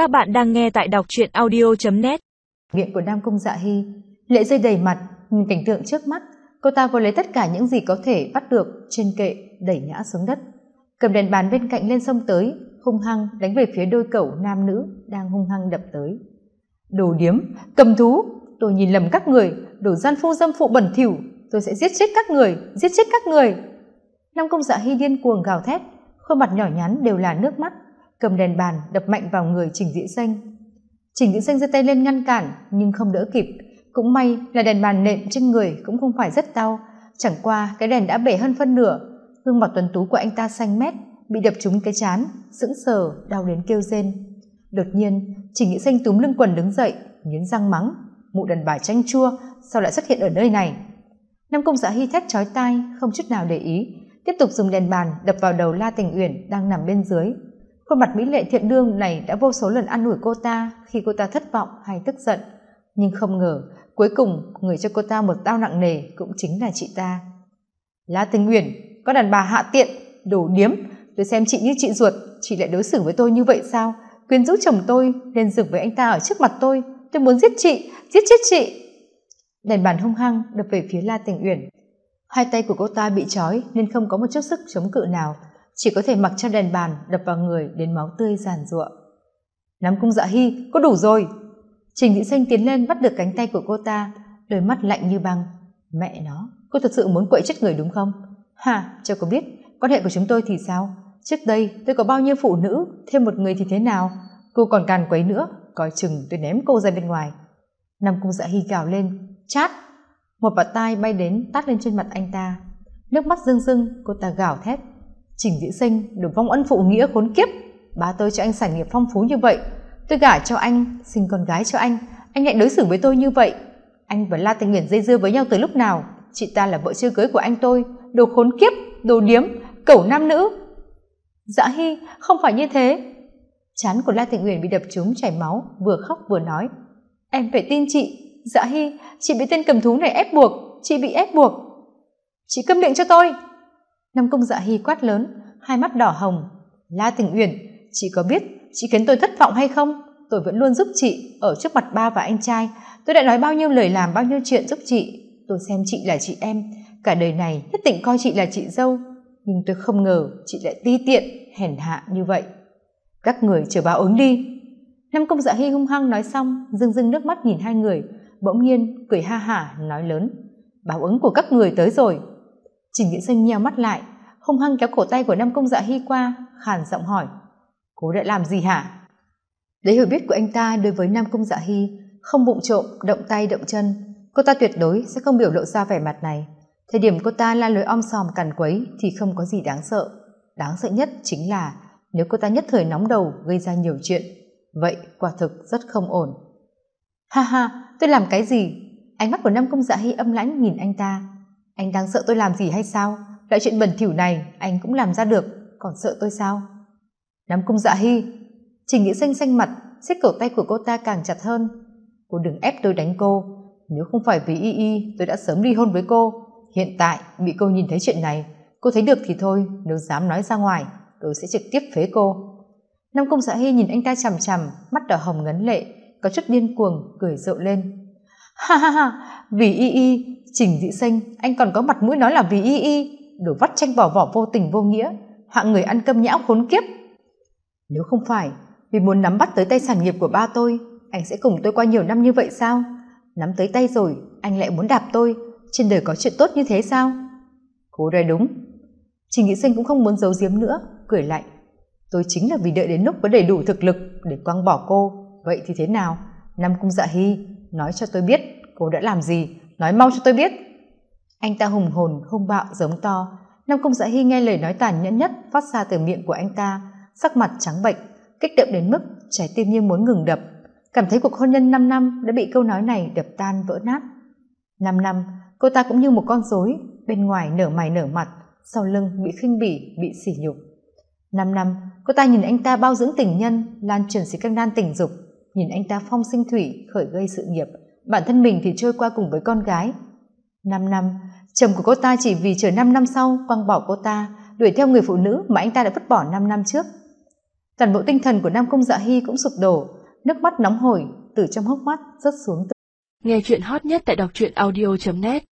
Các bạn đang nghe tại đọc truyện audio.net Miệng của Nam Cung Dạ Hy. Lệ rơi đầy mặt, nhìn cảnh tượng trước mắt, cô ta vừa lấy tất cả những gì có thể bắt được trên kệ đẩy ngã xuống đất. Cầm đèn bàn bên cạnh lên sông tới, hung hăng đánh về phía đôi cẩu nam nữ đang hung hăng đập tới. Đồ điếm, cầm thú, tôi nhìn lầm các người, đồ gian phu dâm phụ bẩn thỉu, tôi sẽ giết chết các người, giết chết các người. Nam công dạ hy điên cuồng gào thét, khuôn mặt nhỏ nhắn đều là nước mắt cầm đèn bàn, đập mạnh vào người trình diễn xanh. Trình diễn xanh giơ tay lên ngăn cản, nhưng không đỡ kịp. Cũng may là đèn bàn nện trên người cũng không phải rất đau. Chẳng qua, cái đèn đã bể hơn phân nửa. Gương mặt tuấn tú của anh ta xanh mét, bị đập trúng cái chán, sững sờ, đau đến kêu rên. Đột nhiên, trình nghĩa xanh túm lưng quần đứng dậy, nghiến răng mắng, mụ đàn bà chanh chua, sao lại xuất hiện ở nơi này? Nam công dạ hy thét chói tai, không chút nào để ý, tiếp tục dùng đèn bàn đập vào đầu la tình uyển đang nằm bên dưới khuôn mặt mỹ lệ thiện đương này đã vô số lần ăn ủi cô ta khi cô ta thất vọng hay tức giận. Nhưng không ngờ, cuối cùng người cho cô ta một tao nặng nề cũng chính là chị ta. La tình uyển, có đàn bà hạ tiện đổ điếm. Tôi xem chị như chị ruột, chị lại đối xử với tôi như vậy sao? Quyến rũ chồng tôi lên rừng với anh ta ở trước mặt tôi. Tôi muốn giết chị, giết chết chị. Đèn bàn hung hăng đập về phía la tình uyển. Hai tay của cô ta bị trói nên không có một chút sức chống cự nào chỉ có thể mặc cho đèn bàn đập vào người đến máu tươi giàn giụa. Nắm cung dạ hy có đủ rồi. Trình thị xanh tiến lên bắt được cánh tay của cô ta, đôi mắt lạnh như băng. Mẹ nó, cô thật sự muốn quậy chết người đúng không? Hà cho cô biết. Quan hệ của chúng tôi thì sao? Trước đây tôi có bao nhiêu phụ nữ, thêm một người thì thế nào? Cô còn càn quấy nữa, coi chừng tôi ném cô ra bên ngoài. Nam cung dạ hy gào lên, chát! Một bạt tai bay đến tát lên trên mặt anh ta. Nước mắt rưng rưng, cô ta gào thét trình dĩ sinh được vong ân phụ nghĩa khốn kiếp. Ba tôi cho anh sản nghiệp phong phú như vậy. Tôi gả cho anh, sinh con gái cho anh. Anh lại đối xử với tôi như vậy. Anh và la tình nguyện dây dưa với nhau từ lúc nào? Chị ta là vợ chưa cưới của anh tôi. Đồ khốn kiếp, đồ điếm, cẩu nam nữ. Dạ hy không phải như thế. Chán của la tịnh uyển bị đập trúng chảy máu, vừa khóc vừa nói. Em phải tin chị. Dạ hy chị bị tên cầm thú này ép buộc. Chị bị ép buộc. Chị câm miệng cho tôi nam công dạ hy quát lớn, hai mắt đỏ hồng. La tình uyển, chị có biết chị khiến tôi thất vọng hay không? Tôi vẫn luôn giúp chị ở trước mặt ba và anh trai. Tôi đã nói bao nhiêu lời làm, bao nhiêu chuyện giúp chị. Tôi xem chị là chị em. Cả đời này nhất định coi chị là chị dâu. Nhưng tôi không ngờ chị lại ti tiện, hèn hạ như vậy. Các người chờ báo ứng đi. Nam công dạ hy hung hăng nói xong dưng dưng nước mắt nhìn hai người. Bỗng nhiên cười ha hả, nói lớn. Báo ứng của các người tới rồi trình nghĩa sinh nheo mắt lại, hung hăng kéo cổ tay của nam công dạ hy qua, khàn giọng hỏi, cô đã làm gì hả? Đấy hiểu biết của anh ta đối với nam công dạ hy, không bụng trộm, động tay động chân, cô ta tuyệt đối sẽ không biểu lộ ra vẻ mặt này. Thời điểm cô ta la lối om sòm cằn quấy thì không có gì đáng sợ. Đáng sợ nhất chính là nếu cô ta nhất thời nóng đầu gây ra nhiều chuyện, vậy quả thực rất không ổn. Ha ha, tôi làm cái gì? Ánh mắt của nam công dạ hy âm lãnh nhìn anh ta anh đang sợ tôi làm gì hay sao? Loại chuyện bẩn thỉu này, anh cũng làm ra được. Còn sợ tôi sao? Nam Cung dạ hy. Trình nghĩ xanh xanh mặt siết cổ tay của cô ta càng chặt hơn. Cô đừng ép tôi đánh cô. Nếu không phải vì y y, tôi đã sớm ly hôn với cô. Hiện tại, bị cô nhìn thấy chuyện này, cô thấy được thì thôi, nếu dám nói ra ngoài, tôi sẽ trực tiếp phế cô. Nam Cung dạ hy nhìn anh ta chằm chằm, mắt đỏ hồng ngấn lệ, có chút điên cuồng, cười rộ lên. Ha ha ha, vì y y trình dị xanh, anh còn có mặt mũi nói là vì y y đổ vắt tranh bỏ vỏ vô tình vô nghĩa, hạng người ăn cơm nhão khốn kiếp. Nếu không phải vì muốn nắm bắt tới tay sản nghiệp của ba tôi, anh sẽ cùng tôi qua nhiều năm như vậy sao? Nắm tới tay rồi, anh lại muốn đạp tôi, trên đời có chuyện tốt như thế sao? Cô nói đúng. Trình dị sinh cũng không muốn giấu giếm nữa, cười lạnh. Tôi chính là vì đợi đến lúc có đầy đủ thực lực để quăng bỏ cô. Vậy thì thế nào? Nam cung dạ hy, nói cho tôi biết cô đã làm gì? Nói mau cho tôi biết. Anh ta hùng hồn, hung bạo, giống to. Nam cung dạ hy nghe lời nói tàn nhẫn nhất phát ra từ miệng của anh ta, sắc mặt trắng bệnh, kích động đến mức trái tim như muốn ngừng đập. Cảm thấy cuộc hôn nhân năm năm đã bị câu nói này đập tan vỡ nát. Năm năm, cô ta cũng như một con rối, bên ngoài nở mày nở mặt, sau lưng bị khinh bỉ, bị sỉ nhục. Năm năm, cô ta nhìn anh ta bao dưỡng tình nhân, lan truyền xì căng đan tình dục. Nhìn anh ta phong sinh thủy, khởi gây sự nghiệp bản thân mình thì trôi qua cùng với con gái. Năm năm, chồng của cô ta chỉ vì chờ năm năm sau quăng bỏ cô ta, đuổi theo người phụ nữ mà anh ta đã vứt bỏ năm năm trước. Toàn bộ tinh thần của nam cung dạ hy cũng sụp đổ, nước mắt nóng hổi từ trong hốc mắt rớt xuống từ nghe chuyện hot nhất tại đọc truyện audio net.